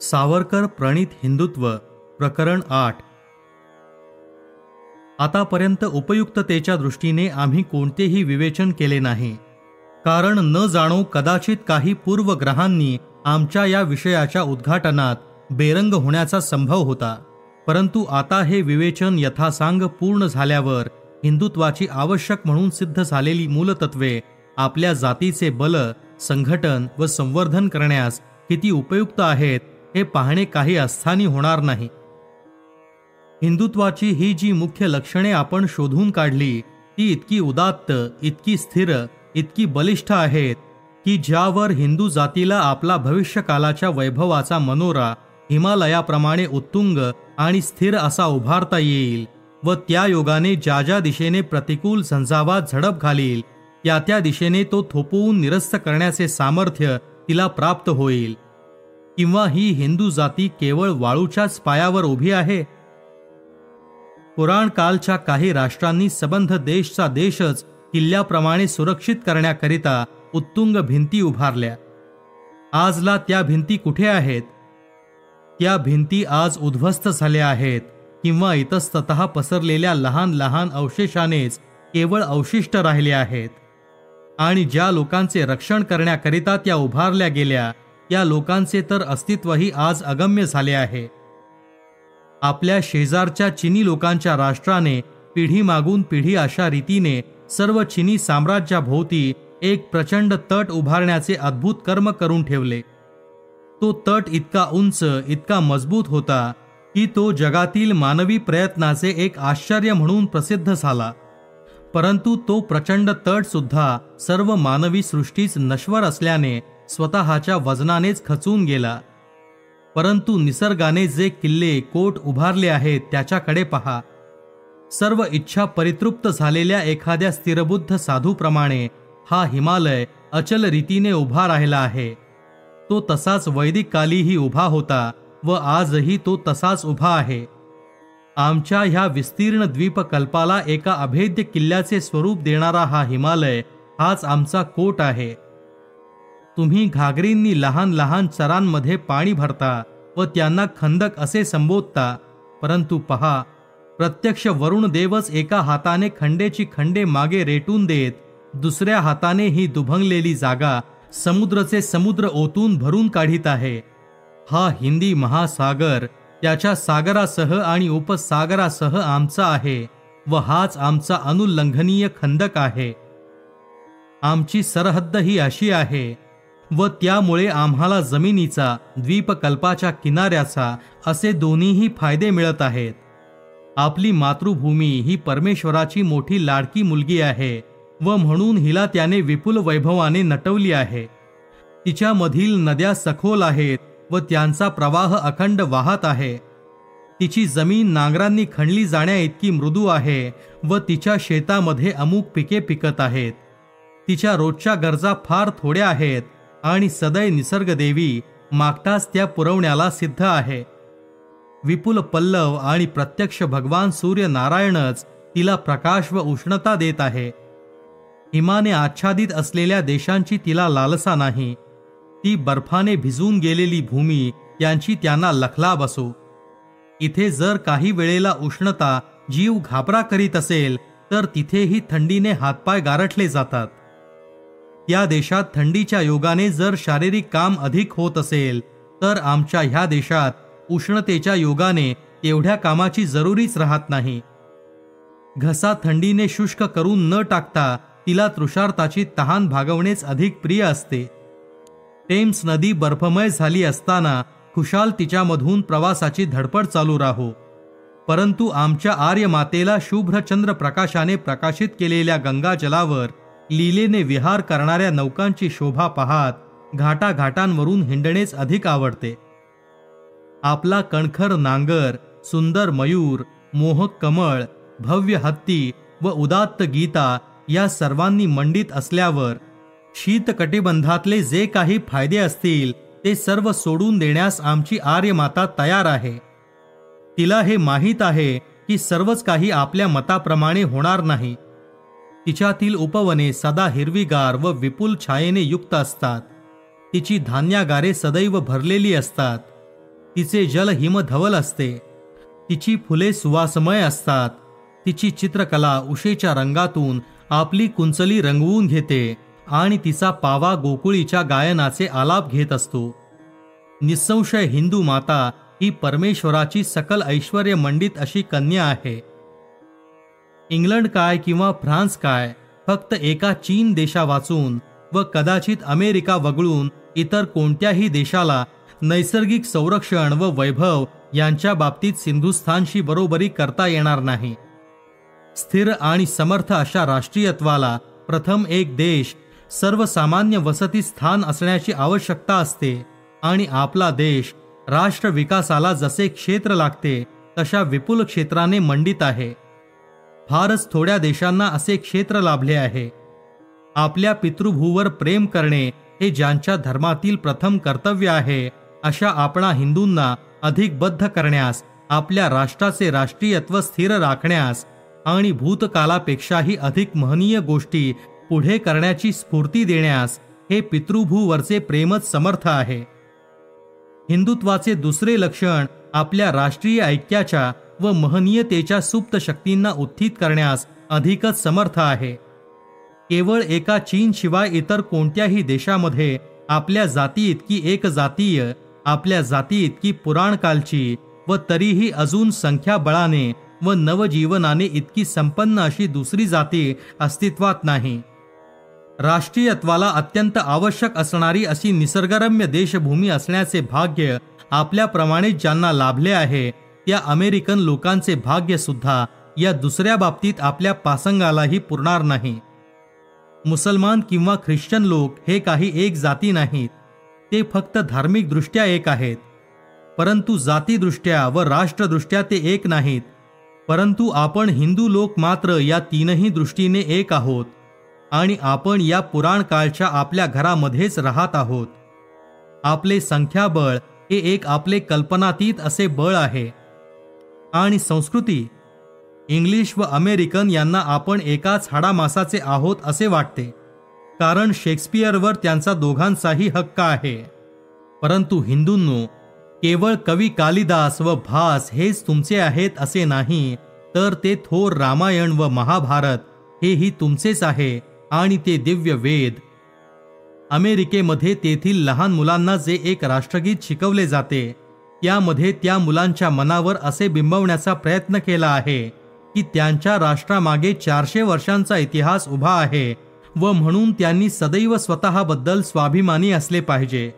सावरकर प्रणित हिंदुत्व प्रकरण आठ. आतापर्यंत उपयुक्ततेच्या दृष्टीने आम्ही कोणतेही विवेचन केले नाही. कारण न जाणो कदाचित काही पूर्वग्रहांनी आमच्या या विषयाच्या उद्घाटनात बेरंग होण्याचा संभव होता. परंतु आता हे विवेचन यथासांग पूर्ण झाल्यावर हिंदुत्वाची आवश्यक म्हणून सिद्ध झालेली मूलतत्वे आपल्या जातीचे बल संघटन व संवर्धन करण्यास किती उपयुक्त आहेत हे पाहणे काही अस्थानी होणार नाही. हिंदुत्वाची ही जी मुख्य लक्षणे आपण शोधून काढली ती इतकी उदात्त इतकी स्थिर इतकी बलिष्ठ आहेत की ज्यावर हिंदू जातीला आपला भविष्यकालाच्या वैभवाचा मनोरा हिमालयाप्रमाणे उत्तुंग आणि स्थिर असा उभारता येईल व त्या योगाने ज्या ज्या दिशेने प्रतिकूल झंझावात झडप घालील त्या त्या दिशेने तो थोपवून निरस्त करण्याचे सामर्थ्य तिला प्राप्त होईल. किंवा ही हिंदू जाती केवळ वाळूच्याच पायावर उभी आहे? पुराण कालच्या काही राष्ट्रांनी सबंध देशचा देशच किल्ल्याप्रमाणे सुरक्षित करण्याकरिता उत्तुंग भिंती उभारल्या. आजला त्या भिंती कुठे आहेत? त्या भिंती आज उद्ध्वस्त झाल्या आहेत किंवा इतस्तत पसरलेल्या लहान लहान अवशेषानेच केवळ अवशिष्ट राहिले आहेत. आणि ज्या लोकांचे रक्षण करण्याकरिता त्या उभारल्या गेल्या या लोकांचे तर अस्तित्वही आज अगम्य झाले आहे. आपल्या शेजारच्या चिनी लोकांच्या राष्ट्राने पिढी मागून पिढी अशा रीतीने सर्व चिनी साम्राज्याभोवती एक प्रचंड तट उभारण्याचे अद्भुत कर्म करून ठेवले. तो तट इतका उंच इतका मजबूत होता की तो जगातील मानवी प्रयत्नाचे एक आश्चर्य म्हणून प्रसिद्ध झाला. परंतु तो प्रचंड तट सुद्धा सर्व मानवी सृष्टीच नश्वर असल्याने स्वतःच्या वजनानेच खचून गेला. परंतु निसर्गाने जे किल्ले कोट उभारले आहेत त्याच्याकडे पहा. सर्व इच्छा परितृप्त झालेल्या एखाद्या स्थिरबुद्ध साधूप्रमाणे हा हिमालय अचल रीतीने उभा राहिला आहे. तो तसाच वैदिक कालीही उभा होता व आजही तो तसाच उभा आहे. आमच्या ह्या विस्तीर्ण द्वीपकल्पाला एका अभेद्य किल्ल्याचे स्वरूप देणारा हा हिमालय हाच आमचा कोट आहे. तुम्ही घागरींनी लहान लहान चरांमध्ये पाणी भरता व त्यांना खंदक असे संबोधता. परंतु पहा प्रत्यक्ष वरुण देवच एका हाताने खंडेची खंडे मागे रेटून देत दुसऱ्या हाताने ही दुभंगलेली जागा समुद्रचे समुद्र ओतून भरून काढीत आहे. हा हिंदी महासागर त्याच्या सागरासह आणि उपसागरासह आमचा आहे व हाच आमचा अनुल्लंघनीय खंदक आहे. आमची सरहद्द ही अशी आहे व त्यामुळे आम्हाला जमिनीचा द्वीपकल्पाच्या किनाऱ्याचा असे दोन्हीही फायदे मिळत आहेत. आपली मातृभूमी ही परमेश्वराची मोठी लाडकी मुलगी आहे व म्हणून हिला त्याने विपुल वैभवाने नटवली आहे. तिच्यामधील नद्या सखोल आहेत व त्यांचा प्रवाह अखंड वाहत आहे. तिची जमीन नांगरांनी खणली जाण्याइतकी मृदू आहे व तिच्या शेतामध्ये अमुक पिके पिकत आहेत. तिच्या रोजच्या गरजा फार थोड्या आहेत आणि सदै निसर्गदेवी मागताच त्या पुरवण्याला सिद्ध आहे. विपुल पल्लव आणि प्रत्यक्ष भगवान सूर्य नारायणच तिला प्रकाश व उष्णता देत आहे. हिमाने आच्छादित असलेल्या देशांची तिला लालसा नाही. ती बर्फाने भिजून गेलेली भूमी यांची त्यांना लखलाब असो. इथे जर काही वेळेला उष्णता जीव घाबरा करीत असेल तर तिथेही थंडीने हातपाय गारठले जातात. या देशात थंडीच्या योगाने जर शारीरिक काम अधिक होत असेल तर आमच्या ह्या देशात उष्णतेच्या योगाने तेवढ्या कामाची जरुरीच राहत नाही. घसा थंडीने शुष्क करून न टाकता तिला तृषार्ताची तहान भागवणेच अधिक प्रिय असते. टेम्स नदी बर्फमय झाली असताना खुशाल तिच्यामधून प्रवासाची धडपड चालू राहो. परंतु आमच्या आर्य मातेला शुभ्र चंद्र प्रकाशाने प्रकाशित केलेल्या गंगाजलावर लीलेने विहार करणाऱ्या नौकांची शोभा पाहात घाटाघाटांवरून हिंडणेच अधिक आवडते. आपला कणखर नांगर सुंदर मयूर मोहक कमळ भव्य हत्ती व उदात्त गीता या सर्वांनी मंडित असल्यावर शीतकटिबंधातले जे काही फायदे असतील ते सर्व सोडून देण्यास आमची आर्यमाता तयार आहे. तिला हे माहीत आहे की सर्वच काही आपल्या मताप्रमाणे होणार नाही. तिच्यातील उपवने सदा हिरवीगार व विपुल छायेने युक्त असतात. तिची धान्यागारे सदैव भरलेली असतात. तिचे जल हिमधवल असते. तिची फुले सुवासमय असतात. तिची चित्रकला उशेच्या रंगातून आपली कुंचली रंगवून घेते आणि तिचा पावा गोकुळीच्या गायनाचे आलाप घेत असतो. निसंशय हिंदू माता ही परमेश्वराची सकल ऐश्वर मंडित अशी कन्या आहे. इंग्लंड काय किंवा फ्रान्स काय फक्त एका चीन देशा वाचून व कदाचित अमेरिका वगळून इतर कोणत्याही देशाला नैसर्गिक संरक्षण व वैभव यांच्या बाबतीत सिंधुस्थानशी बरोबरी करता येणार नाही. स्थिर आणि समर्थ अशा राष्ट्रीयत्वाला प्रथम एक देश सर्वसामान्य वसती स्थान असण्याची आवश्यकता असते आणि आपला देश राष्ट्र विकासाला जसे क्षेत्र लागते तशा विपुल क्षेत्राने मंडित आहे. फारच थोड्या देशांना असे क्षेत्र लाभले आहे. आपल्या पितृभूवर प्रेम करणे हे ज्यांच्या धर्मातील प्रथम कर्तव्य आहे अशा आपणा हिंदूंना अधिक बद्ध करण्यास आपल्या राष्ट्राचे राष्ट्रीयत्व स्थिर राखण्यास आणि भूतकालापेक्षाही अधिक महनीय गोष्टी पुढे करण्याची स्फूर्ती देण्यास हे पितृभूवरचे प्रेमच समर्थ आहे. हिंदुत्वाचे दुसरे लक्षण आपल्या राष्ट्रीय ऐक्याच्या व महनीयतेच्या सुप्त शक्तींना उत्थित करण्यास अधिकच समर्थ आहे. केवळ एका चीन शिवाय इतर कोणत्याही देशामध्ये आपल्या जाती इतकी एक जातीय आपल्या जाती इतकी पुराणकालची व तरीही अजून संख्याबळाने व नवजीवनाने इतकी संपन्न अशी दुसरी जाती अस्तित्वात नाही. राष्ट्रीयत्वाला अत्यंत आवश्यक असणारी अशी निसर्गरम्य देशभूमी असण्याचे भाग्य आपल्याप्रमाणे ज्यांना लाभले आहे त्या अमेरिकन लोकांचे भाग्य सुद्धा या दुसऱ्या बाबतीत आपल्या पासंगालाही पुरणार नाही. मुसलमान किंवा ख्रिश्चन लोक हे काही एक जाती नाहीत. ते फक्त धार्मिक दृष्ट्या एक आहेत. परंतु जातीदृष्ट्या व राष्ट्रदृष्ट्या ते एक नाहीत. परंतु आपण हिंदू लोक मात्र या तीनही दृष्टीने एक आहोत. आणि आपण या पुराण काळच्या आपल्या घरामध्येच राहत आहोत. आपले संख्याबळ हे एक आपले कल्पनातीत असे बळ आहे. आणि संस्कृती. इंग्लिश व अमेरिकन यांना आपण एकाच हाडामासाचे आहोत असे वाटते. कारण शेक्सपियरवर त्यांचा दोघांचाही हक्क आहे. परंतु हिंदूंनो केवळ कवी कालिदास व भास हेच तुमचे आहेत असे नाही तर ते थोर रामायण व महाभारत हेही तुमचेच आहे आणि ते दिव्य वेद. अमेरिकेमध्ये तेथील लहान मुलांना जे एक राष्ट्रगीत शिकवले जाते यामध्ये त्या मुलांच्या मनावर असे बिंबवण्याचा प्रयत्न केला आहे की त्यांच्या राष्ट्रामागे चारशे वर्षांचा इतिहास उभा आहे व म्हणून त्यांनी सदैव स्वतःबद्दल स्वाभिमानी असले पाहिजे.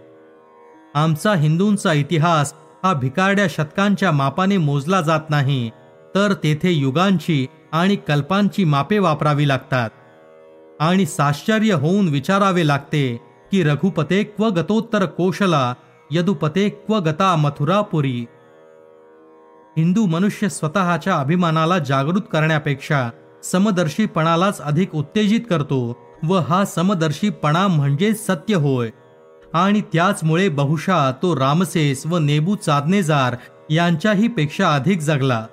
आमचा हिंदूंचा इतिहास हा भिकारड्या शतकांच्या मापाने मोजला जात नाही तर तेथे युगांची आणि कल्पांची मापे वापरावी लागतात. आणि साश्चर्य होऊन विचारावे लागते की रघुपते क्व गतोत्तर कोशला यदुपते क्व गता मथुरापुरी हिंदू मनुष्य स्वतःच्या अभिमानाला जागृत करण्यापेक्षा समदर्शीपणालाच अधिक उत्तेजित करतो व हा समदर्शीपणा म्हणजे सत्य होय. आणि त्याचमुळे बहुशा तो रामसेस व नेबू चादनेजार यांच्याही पेक्षा अधिक जगला.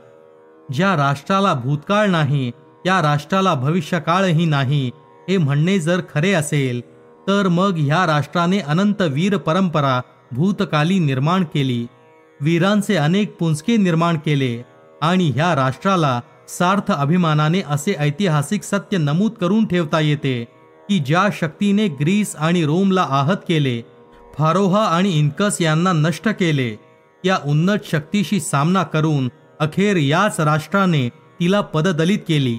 ज्या राष्ट्राला भूतकाळ नाही त्या राष्ट्राला भविष्यकाळही नाही हे म्हणणे जर खरे असेल तर मग ह्या राष्ट्राने अनंत वीर परंपरा भूतकाली निर्माण केली वीरांचे अनेक पुंजके निर्माण केले आणि ह्या राष्ट्राला सार्थ अभिमानाने असे ऐतिहासिक सत्य नमूद करून ठेवता येते की ज्या शक्तीने ग्रीस आणि रोमला आहत केले फारोहा आणि इन्कस यांना नष्ट केले या उन्नत शक्तीशी सामना करून अखेर याच राष्ट्राने तिला पददलित केली.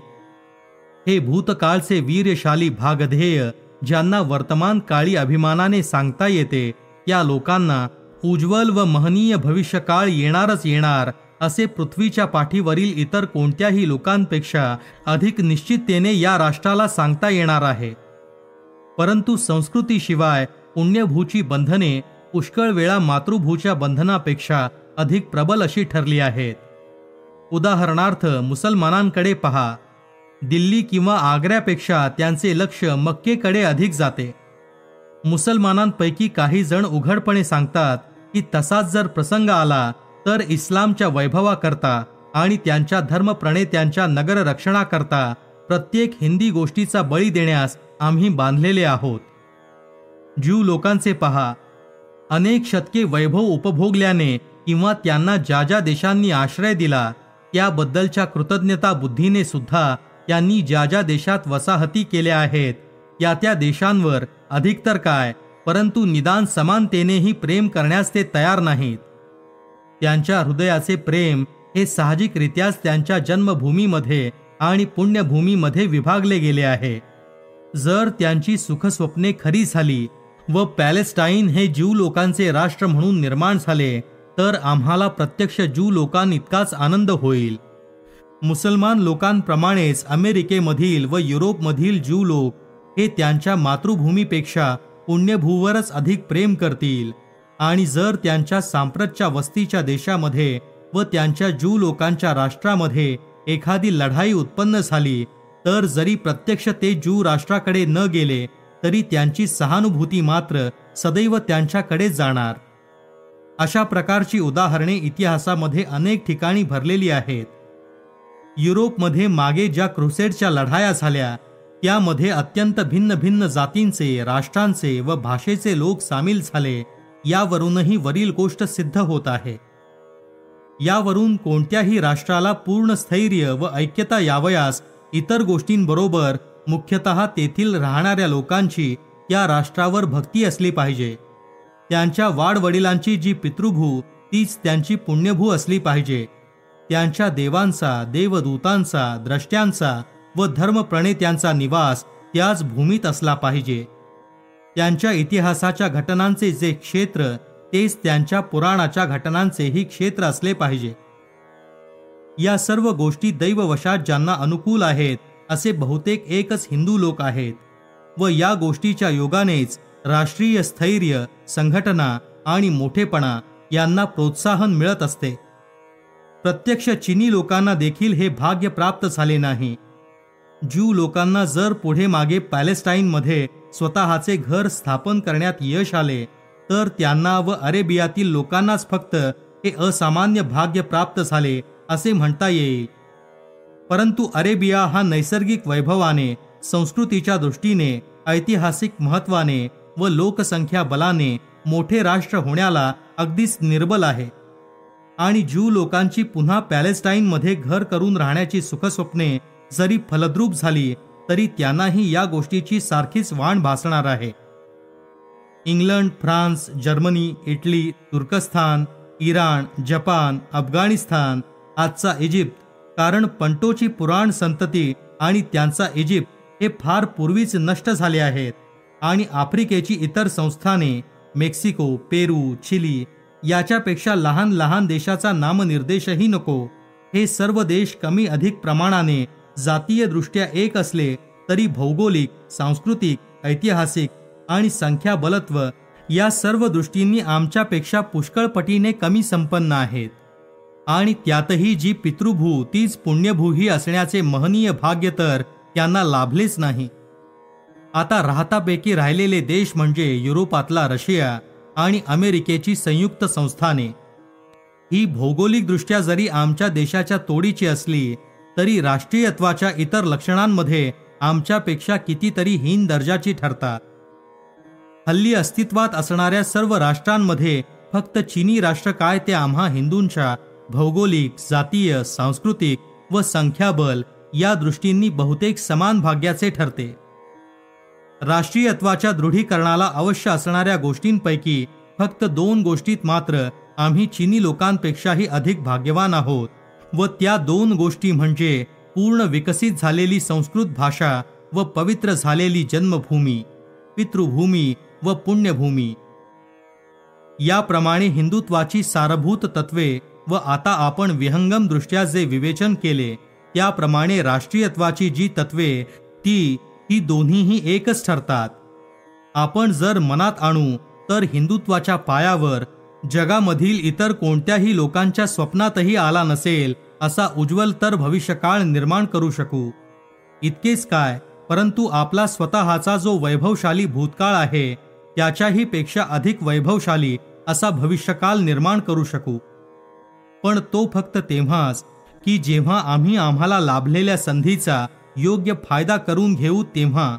हे भूतकाळचे वीरशाली भागधेय ज्यांना वर्तमान काळी अभिमानाने सांगता येते या लोकांना उज्ज्वल व महनीय भविष्यकाळ येणारच येणार असे पृथ्वीच्या पाठीवरील इतर कोणत्याही लोकांपेक्षा अधिक निश्चिततेने या राष्ट्राला सांगता येणार आहे. परंतु संस्कृतीशिवाय पुण्यभूची बंधने पुष्कळ वेळा मातृभूच्या बंधनापेक्षा अधिक प्रबल अशी ठरली आहेत. उदाहरणार्थ मुसलमानांकडे पहा. दिल्ली किंवा आग्र्यापेक्षा त्यांचे लक्ष मक्केकडे अधिक जाते. मुसलमानांपैकी काही जण उघडपणे सांगतात की तसाच जर प्रसंग आला तर इस्लामच्या वैभवाकरता आणि त्यांच्या धर्मप्रणेत्यांच्या नगर रक्षणाकरता प्रत्येक हिंदी गोष्टीचा बळी देण्यास आम्ही बांधलेले आहोत. ज्यू लोकांचे पहा. अनेक शतके वैभव उपभोगल्याने किंवा त्यांना ज्या ज्या देशांनी आश्रय दिला त्याबद्दलच्या कृतज्ञता बुद्धीने सुद्धा त्यांनी ज्या ज्या देशात वसाहती केल्या आहेत त्या त्या देशांवर अधिकतर काय परंतु निदान समानतेनेही प्रेम करण्यास ते तयार नाहीत. त्यांच्या हृदयाचे प्रेम हे साहजिकरित्याच त्यांच्या जन्मभूमीमध्ये आणि पुण्यभूमीमध्ये विभागले गेले आहे. जर त्यांची सुखस्वप्ने खरी झाली व पॅलेस्टाईन हे ज्यू लोकांचे राष्ट्र म्हणून निर्माण झाले तर आम्हाला प्रत्यक्ष ज्यू लोकांइतकाच आनंद होईल. मुसलमान लोकांप्रमाणेच अमेरिकेमधील व युरोपमधील ज्यू लोक हे त्यांच्या मातृभूमीपेक्षा पुण्यभूवरच अधिक प्रेम करतील. आणि जर त्यांच्या सांप्रतच्या वस्तीच्या देशामध्ये व त्यांच्या ज्यू लोकांच्या राष्ट्रामध्ये एखादी लढाई उत्पन्न झाली तर जरी प्रत्यक्ष ते ज्यू राष्ट्राकडे न गेले तरी त्यांची सहानुभूती मात्र सदैव त्यांच्याकडे जाणार. अशा प्रकारची उदाहरणे इतिहासामध्ये अनेक ठिकाणी भरलेली आहेत. युरोपमध्ये मागे ज्या क्रुसेडच्या लढाया झाल्या त्यामध्ये अत्यंत भिन्न भिन्न जातींचे राष्ट्रांचे व भाषेचे लोक सामील झाले. यावरूनही वरील गोष्ट सिद्ध होत आहे. यावरून कोणत्याही राष्ट्राला पूर्ण स्थैर्य व ऐक्यता यावयास इतर गोष्टींबरोबर मुख्यतः तेथील राहणाऱ्या लोकांची त्या राष्ट्रावर भक्ती असली पाहिजे. त्यांच्या वाडवडिलांची जी पितृभू तीच त्यांची पुण्यभू असली पाहिजे. त्यांच्या देवांचा देवदूतांचा द्रष्ट्यांचा व धर्मप्रणेत्यांचा निवास त्याच भूमीत असला पाहिजे. त्यांच्या इतिहासाच्या घटनांचे जे क्षेत्र तेच त्यांच्या पुराणाच्या घटनांचेही क्षेत्र असले पाहिजे. या सर्व गोष्टी दैववशात ज्यांना अनुकूल आहेत असे बहुतेक एकच हिंदू लोक आहेत. व या गोष्टीच्या योगानेच राष्ट्रीय स्थैर्य संघटना आणि मोठेपणा यांना प्रोत्साहन मिळत असते. प्रत्यक्ष चिनी लोकांना देखील हे भाग्य प्राप्त झाले नाही. ज्यू लोकांना जर पुढे मागे पॅलेस्टाईनमध्ये स्वतःचे घर स्थापन करण्यात यश आले तर त्यांना व अरेबियातील लोकांनाच फक्त हे असामान्य भाग्य प्राप्त झाले असे म्हणता येईल. परंतु अरेबिया हा नैसर्गिक वैभवाने संस्कृतीच्या दृष्टीने ऐतिहासिक महत्वाने व लोकसंख्या बलाने मोठे राष्ट्र होण्याला अगदीच निर्बल आहे. आणि ज्यू लोकांची पुन्हा पॅलेस्टाईनमध्ये घर करून राहण्याची सुखस्वप्ने जरी फलद्रूप झाली तरी त्यांनाही या गोष्टीची सारखीच वाण भासणार आहे. इंग्लंड फ्रान्स जर्मनी इटली तुर्कस्तान इराण जपान अफगाणिस्तान आजचा इजिप्त कारण पंटोची पुराण संतती आणि त्यांचा इजिप्त हे फार पूर्वीच नष्ट झाले आहेत. आणि आफ्रिकेची इतर संस्थाने मेक्सिको पेरू चिली याच्यापेक्षा लहान लहान देशाचा नामनिर्देशही नको. हे सर्व देश कमी अधिक प्रमाणाने जातीय दृष्ट्या एक असले तरी भौगोलिक सांस्कृतिक ऐतिहासिक आणि संख्याबलत्व या सर्व दृष्टींनी आमच्यापेक्षा पुष्कळपटीने कमी संपन्न आहेत. आणि त्यातही जी पितृभू तीच पुण्यभूही असण्याचे महनीय भाग्य तर त्यांना लाभलेच नाही. आता राहतापैकी राहिलेले देश म्हणजे युरोपातला रशिया आणि अमेरिकेची संयुक्त संस्थाने. ही भौगोलिकदृष्ट्या जरी आमच्या देशाच्या तोडीची असली तरी राष्ट्रीयत्वाच्या इतर लक्षणांमध्ये आमच्यापेक्षा कितीतरी हीन दर्जाची ठरतात. हल्ली अस्तित्वात असणाऱ्या सर्व राष्ट्रांमध्ये फक्त चीनी राष्ट्र काय ते आम्हा हिंदूंच्या भौगोलिक जातीय सांस्कृतिक व संख्याबल या दृष्टींनी बहुतेक समान भाग्याचे ठरते. राष्ट्रीयत्वाच्या दृढीकरणाला अवश्य असणाऱ्या गोष्टींपैकी फक्त दोन गोष्टीत मात्र आम्ही चीनी लोकांपेक्षाही अधिक भाग्यवान आहोत. व त्या दोन गोष्टी म्हणजे पूर्ण विकसित झालेली संस्कृत भाषा व पवित्र झालेली जन्मभूमी पितृभूमी व पुण्यभूमी. याप्रमाणे हिंदुत्वाची सारभूत तत्वे व आता आपण विहंगम दृष्ट्या जे विवेचन केले त्याप्रमाणे राष्ट्रीयत्वाची जी तत्वे ती ही दोन्हीही एकच ठरतात. आपण जर मनात आणू तर हिंदुत्वाच्या पायावर जगामधील इतर कोणत्याही लोकांच्या स्वप्नातही आला नसेल असा उज्ज्वल तर भविष्यकाळ निर्माण करू शकू. इतकेच काय परंतु आपला स्वतःचा जो वैभवशाली भूतकाळ आहे त्याच्याही पेक्षा अधिक वैभवशाली असा भविष्यकाल निर्माण करू शकू. पण तो फक्त तेव्हाच की जेव्हा आम्ही आम्हाला लाभलेल्या संधीचा योग्य फायदा करून घेऊ तेव्हा.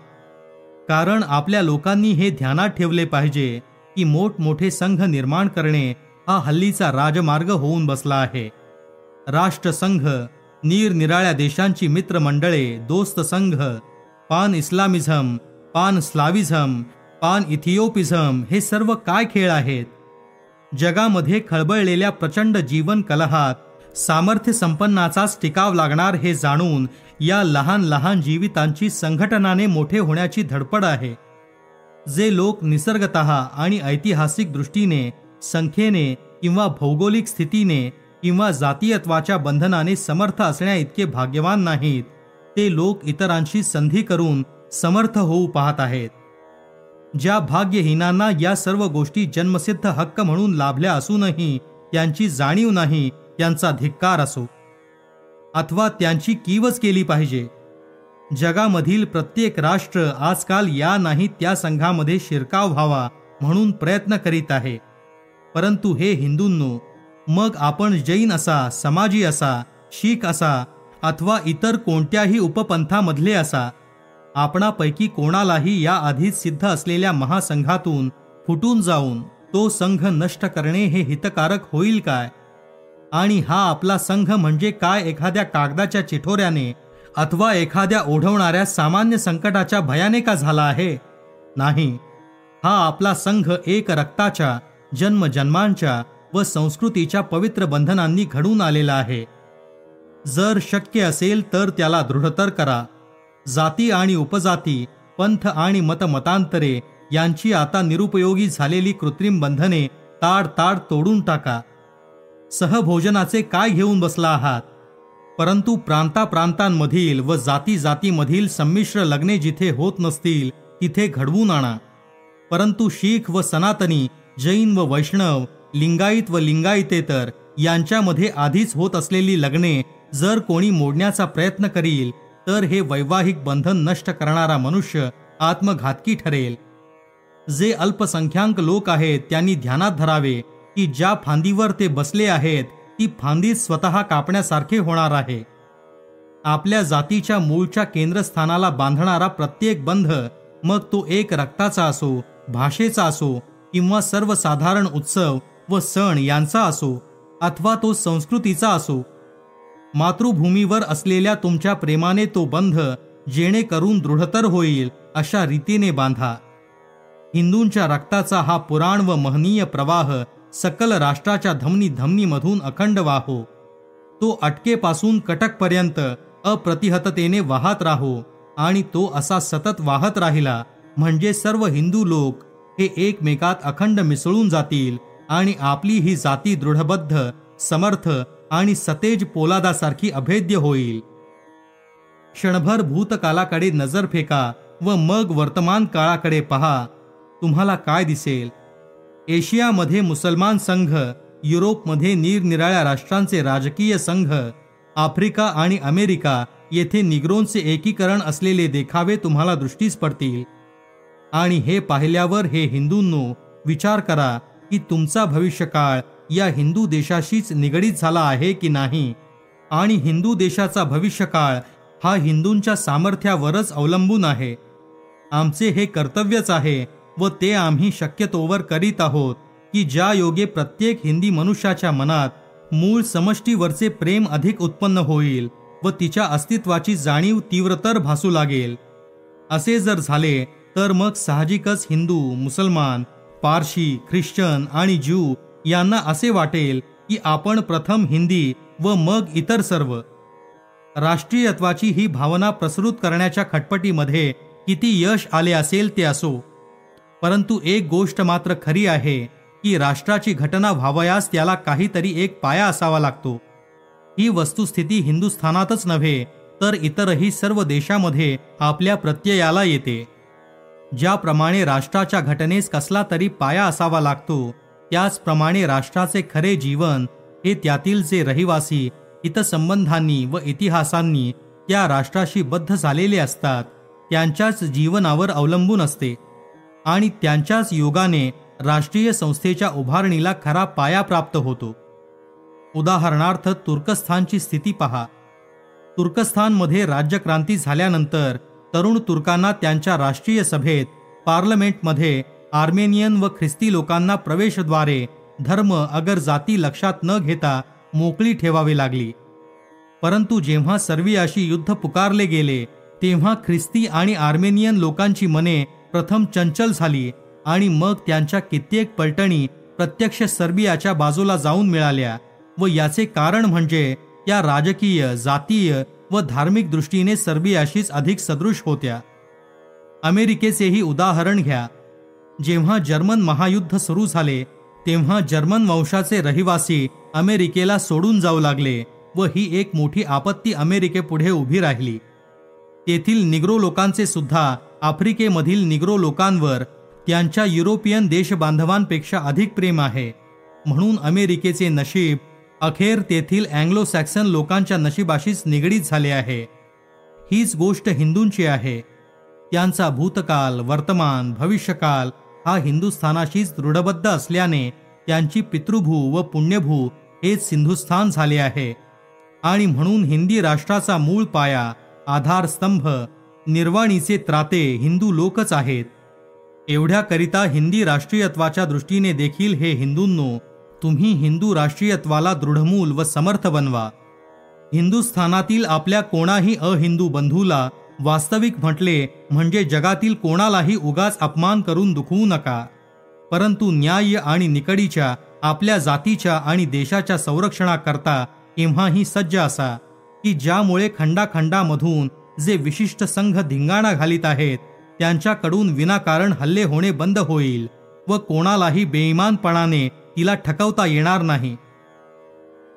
कारण आपल्या लोकांनी हे ध्यानात ठेवले पाहिजे की मोठमोठे संघ निर्माण करणे हा हल्लीचा राजमार्ग होऊन बसला आहे. राष्ट्रसंघ निरनिराळ्या देशांची मित्रमंडळे दोस्त संघ पान इस्लामिझम पान स्लाविझम पान इथिओपिझम हे सर्व काय खेळ आहेत? जगामध्ये खळबळलेल्या प्रचंड जीवन कलहात सामर्थ्य संपन्नाचाच टिकाव लागणार हे जाणून या लहान लहान जीवितांची संघटनाने मोठे होण्याची धडपड आहे. जे लोक निसर्गत आणि ऐतिहासिक दृष्टीने संख्येने किंवा भौगोलिक स्थितीने किंवा जातीयत्वाच्या बंधनाने समर्थ असण्या इतके भाग्यवान नाहीत ते लोक इतरांशी संधी करून समर्थ होऊ पाहत आहेत. ज्या भाग्यहीनांना या सर्व गोष्टी जन्मसिद्ध हक्क म्हणून लाभल्या असूनही त्यांची जाणीव नाही त्यांचा धिक्कार असो. अथवा त्यांची कीवच केली पाहिजे. जगामधील प्रत्येक राष्ट्र आजकाल या नाही त्या संघामध्ये शिरकाव व्हावा म्हणून प्रयत्न करीत आहे. परंतु हे हिंदूंनो मग आपण जैन असा समाजी असा शीख असा अथवा इतर कोणत्याही उपपंथामधले असा आपणापैकी कोणालाही या आधीच सिद्ध असलेल्या महासंघातून फुटून जाऊन तो संघ नष्ट करणे हे हितकारक होईल काय? आणि हा आपला संघ म्हणजे काय एखाद्या कागदाच्या चिठोऱ्याने अथवा एखाद्या ओढवणाऱ्या सामान्य संकटाच्या भयाने का झाला आहे? नाही. हा आपला संघ एक रक्ताच्या जन्मजन्मांच्या व संस्कृतीच्या पवित्र बंधनांनी घडून आलेला आहे. जर शक्य असेल तर त्याला दृढतर करा. जाती आणि उपजाती पंथ आणि मतमतांतरे यांची आता निरुपयोगी झालेली कृत्रिम बंधने ताड ताड तोडून टाका. सहभोजनाचे काय घेऊन बसला आहात? परंतु प्रांताप्रांतांमधील व जाती जातीमधील संमिश्र लग्ने जिथे होत नसतील तिथे घडवून आणा. परंतु शीख व सनातनी जैन व वैष्णव लिंगायत व लिंगायतेतर यांच्यामध्ये आधीच होत असलेली लग्ने जर कोणी मोडण्याचा प्रयत्न करील तर हे वैवाहिक बंधन नष्ट करणारा मनुष्य आत्मघातकी ठरेल. जे अल्पसंख्याक लोक आहेत त्यांनी ध्यानात धरावे की ज्या फांदीवर ते बसले आहेत ती फांदी स्वतः कापण्यासारखे होणार आहे. आपल्या जातीच्या मूळच्या केंद्रस्थानाला बांधणारा प्रत्येक बंध मग तो एक रक्ताचा असो भाषेचा असो किंवा सर्वसाधारण उत्सव व सण यांचा असो अथवा तो संस्कृतीचा असो. मातृभूमीवर असलेल्या तुमच्या प्रेमाने तो बंध जेणेकरून दृढतर होईल अशा रीतीने बांधा. हिंदूंच्या रक्ताचा हा पुराण व महनीय प्रवाह सकल राष्ट्राच्या धमनी धमनीमधून अखंड वाहो. तो अटकेपासून कटकपर्यंत अप्रतिहततेने वाहत राहो आणि तो असा सतत वाहत राहिला म्हणजे सर्व हिंदू लोक हे एकमेकात अखंड मिसळून जातील आणि आपली ही जाती दृढबद्ध समर्थ आणि सतेज पोलादासारखी अभेद्य होईल. क्षणभर भूतकालाकडे नजर फेका व मग वर्तमान काळाकडे पहा. तुम्हाला काय दिसेल? एशियामध्ये मुसलमान संघ युरोपमध्ये निरनिराळ्या राष्ट्रांचे राजकीय संघ आफ्रिका आणि अमेरिका येथे निग्रोनचे एकीकरण असलेले देखावे तुम्हाला दृष्टीस पडतील. आणि हे पाहिल्यावर हे हिंदूंनो विचार करा की तुमचा भविष्यकाळ या हिंदू देशाशीच निगडीत झाला आहे की नाही? आणि हिंदू देशाचा भविष्यकाळ हा हिंदूंच्या सामर्थ्यावरच अवलंबून आहे. आमचे हे कर्तव्यच आहे व ते आम्ही शक्यतोवर करीत आहोत की ज्या योगे प्रत्येक हिंदी मनुष्याच्या मनात मूळ समष्टीवरचे प्रेम अधिक उत्पन्न होईल व तिच्या अस्तित्वाची जाणीव तीव्रतर भासू लागेल. असे जर झाले तर मग साहजिकच हिंदू मुसलमान पारशी ख्रिश्चन आणि ज्यू यांना असे वाटेल की आपण प्रथम हिंदी व मग इतर सर्व. राष्ट्रीयत्वाची ही भावना प्रसृत करण्याच्या खटपटीमध्ये किती यश आले असेल ते असो. परंतु एक गोष्ट मात्र खरी आहे की राष्ट्राची घटना व्हावयास त्याला काहीतरी एक पाया असावा लागतो. ही वस्तुस्थिती हिंदुस्थानातच नव्हे तर इतरही सर्व देशामध्ये आपल्या प्रत्ययाला येते. ज्याप्रमाणे राष्ट्राच्या घटनेस कसला तरी पाया असावा लागतो त्याचप्रमाणे राष्ट्राचे खरे जीवन हे त्यातील जे रहिवासी हितसंबंधांनी व इतिहासांनी त्या राष्ट्राशी बद्ध झालेले असतात त्यांच्याच जीवनावर अवलंबून असते. आणि त्यांच्याच योगाने राष्ट्रीय संस्थेच्या उभारणीला खरा पाया प्राप्त होतो. उदाहरणार्थ तुर्कस्थानची स्थिती पहा. तुर्कस्थानमध्ये राज्यक्रांती झाल्यानंतर तरुण तुर्कांना त्यांच्या राष्ट्रीय सभेत पार्लमेंटमध्ये आर्मेनियन व ख्रिस्ती लोकांना प्रवेशद्वारे धर्म अगर जाती लक्षात न घेता मोकळी ठेवावी लागली. परंतु जेव्हा सर्वियाशी युद्ध पुकारले गेले तेव्हा ख्रिस्ती आणि आर्मेनियन लोकांची मने प्रथम चंचल झाली आणि मग त्यांच्या कित्येक पलटणी प्रत्यक्ष सर्बियाच्या बाजूला जाऊन मिळाल्या व याचे कारण म्हणजे त्या राजकीय जातीय व धार्मिक दृष्टीने सर्बियाशीच अधिक सदृश होत्या. अमेरिकेचेही उदाहरण घ्या. जेव्हा जर्मन महायुद्ध सुरू झाले तेव्हा जर्मन वंशाचे रहिवासी अमेरिकेला सोडून जाऊ लागले व ही एक मोठी आपत्ती अमेरिकेपुढे उभी राहिली. तेथील निग्रो लोकांचे सुद्धा आफ्रिकेमधील निग्रो लोकांवर त्यांच्या युरोपियन देशबांधवांपेक्षा अधिक प्रेम आहे. म्हणून अमेरिकेचे नशीब अखेर तेथील अँग्लो सॅक्सन लोकांच्या नशिबाशीच निगडीत झाले आहे. हीच गोष्ट हिंदूंची आहे. त्यांचा भूतकाल वर्तमान भविष्यकाल हा हिंदुस्थानाशीच दृढबद्ध असल्याने त्यांची पितृभू व पुण्यभू हेच सिंधुस्थान झाले आहे. आणि म्हणून हिंदी राष्ट्राचा मूळ पाया आधारस्तंभ निर्वाणीचे त्राते हिंदू लोकच आहेत. एवढ्याकरिता हिंदी राष्ट्रीयत्वाच्या दृष्टीने देखील हे हिंदूंनो तुम्ही हिंदू राष्ट्रीयत्वाला दृढमूल व समर्थ बनवा. हिंदुस्थानातील आपल्या कोणाही अहिंदू बंधूला वास्तविक म्हटले म्हणजे जगातील कोणालाही उगाच अपमान करून दुखवू नका. परंतु न्याय आणि निकडीच्या आपल्या जातीच्या आणि देशाच्या संरक्षणाकरता केव्हाही सज्ज असा की ज्यामुळे खंडाखंडामधून जे विशिष्ट संघ धिंगाणा घालीत आहेत त्यांच्याकडून विनाकारण हल्ले होणे बंद होईल व कोणालाही बेईमानपणाने तिला ठकवता येणार नाही.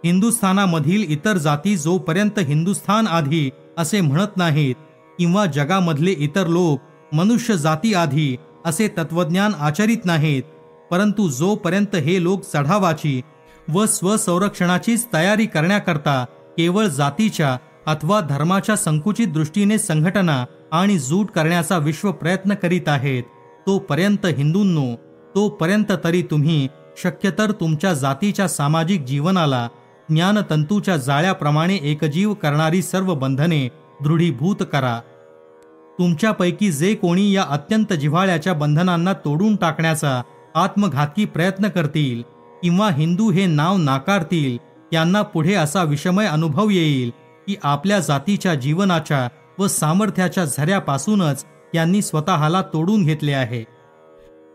हिंदुस्थानामधील इतर जाती जोपर्यंत हिंदुस्थान आधी असे म्हणत नाहीत किंवा जगामधले इतर लोक मनुष्य जाती आधी असे तत्वज्ञान आचरित नाहीत परंतु जोपर्यंत हे लोक चढावाची व स्वसंरक्षणाचीच तयारी करण्याकरता केवळ जातीच्या अथवा धर्माच्या संकुचित दृष्टीने संघटना आणि जूट करण्याचा विश्व प्रयत्न करीत आहेत तोपर्यंत हिंदूंनो तोपर्यंत तरी तुम्ही शक्यतर तुमच्या जातीच्या सामाजिक जीवनाला ज्ञानतंतूच्या जाळ्याप्रमाणे एकजीव करणारी सर्व बंधने दृढीभूत करा. तुमच्यापैकी जे कोणी या अत्यंत जिव्हाळ्याच्या बंधनांना तोडून टाकण्याचा आत्मघातकी प्रयत्न करतील किंवा हिंदू हे नाव नाकारतील त्यांना पुढे असा विषमय अनुभव येईल की आपल्या जातीच्या जीवनाच्या व सामर्थ्याच्या झऱ्यापासूनच त्यांनी स्वतःला तोडून घेतले आहे.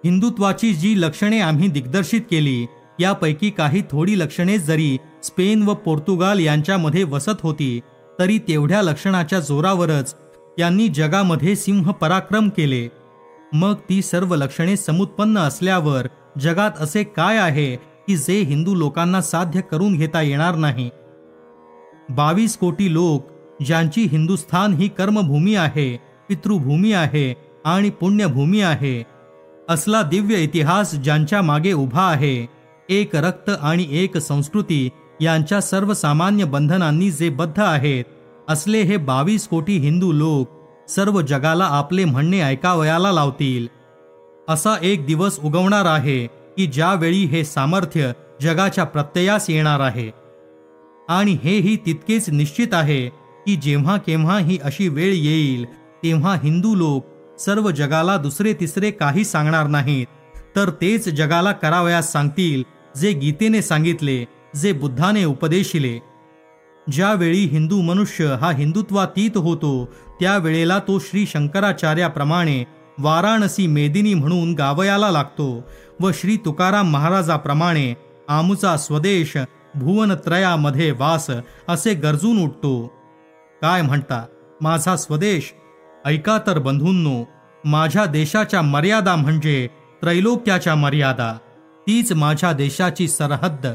हिंदुत्वाची जी लक्षणे आम्ही दिग्दर्शित केली यापैकी काही थोडी लक्षणे जरी स्पेन व पोर्तुगाल यांच्यामध्ये वसत होती तरी तेवढ्या लक्षणाच्या जोरावरच त्यांनी जगामध्ये सिंह पराक्रम केले. मग ती सर्व लक्षणे समुत्पन्न असल्यावर जगात असे काय आहे की जे हिंदू लोकांना साध्य करून घेता येणार नाही? बावीस कोटी लोक ज्यांची हिंदुस्थान ही कर्मभूमी आहे पितृभूमी आहे आणि पुण्यभूमी आहे. असला दिव्य इतिहास ज्यांच्या मागे उभा आहे एक रक्त आणि एक संस्कृती यांच्या सर्वसामान्य बंधनांनी जे बद्ध आहेत असले हे बावीस कोटी हिंदू लोक सर्व जगाला आपले म्हणणे ऐकावयाला लावतील. असा एक दिवस उगवणार आहे की ज्यावेळी हे सामर्थ्य जगाच्या प्रत्ययास येणार आहे. आणि हेही तितकेच निश्चित आहे की जेव्हा केव्हा ही अशी वेळ येईल तेव्हा हिंदू लोक सर्व जगाला दुसरे तिसरे काही सांगणार नाहीत. तर तेच जगाला करावयास सांगतील जे गीतेने सांगितले जे बुद्धाने उपदेशिले. ज्यावेळी हिंदू मनुष्य हा हिंदुत्वातीत होतो त्यावेळेला तो श्री शंकराचार्याप्रमाणे वाराणसी मेदिनी म्हणून गावयाला लागतो व श्री तुकाराम महाराजाप्रमाणे आमुचा स्वदेश भुवनत्रयामध्ये वास असे गरजून उठतो. काय म्हणता माझा स्वदेश? ऐका तर बंधूंनो माझ्या देशाच्या मर्यादा म्हणजे त्रैलोक्याच्या मर्यादा. तीच माझ्या देशाची सरहद्द.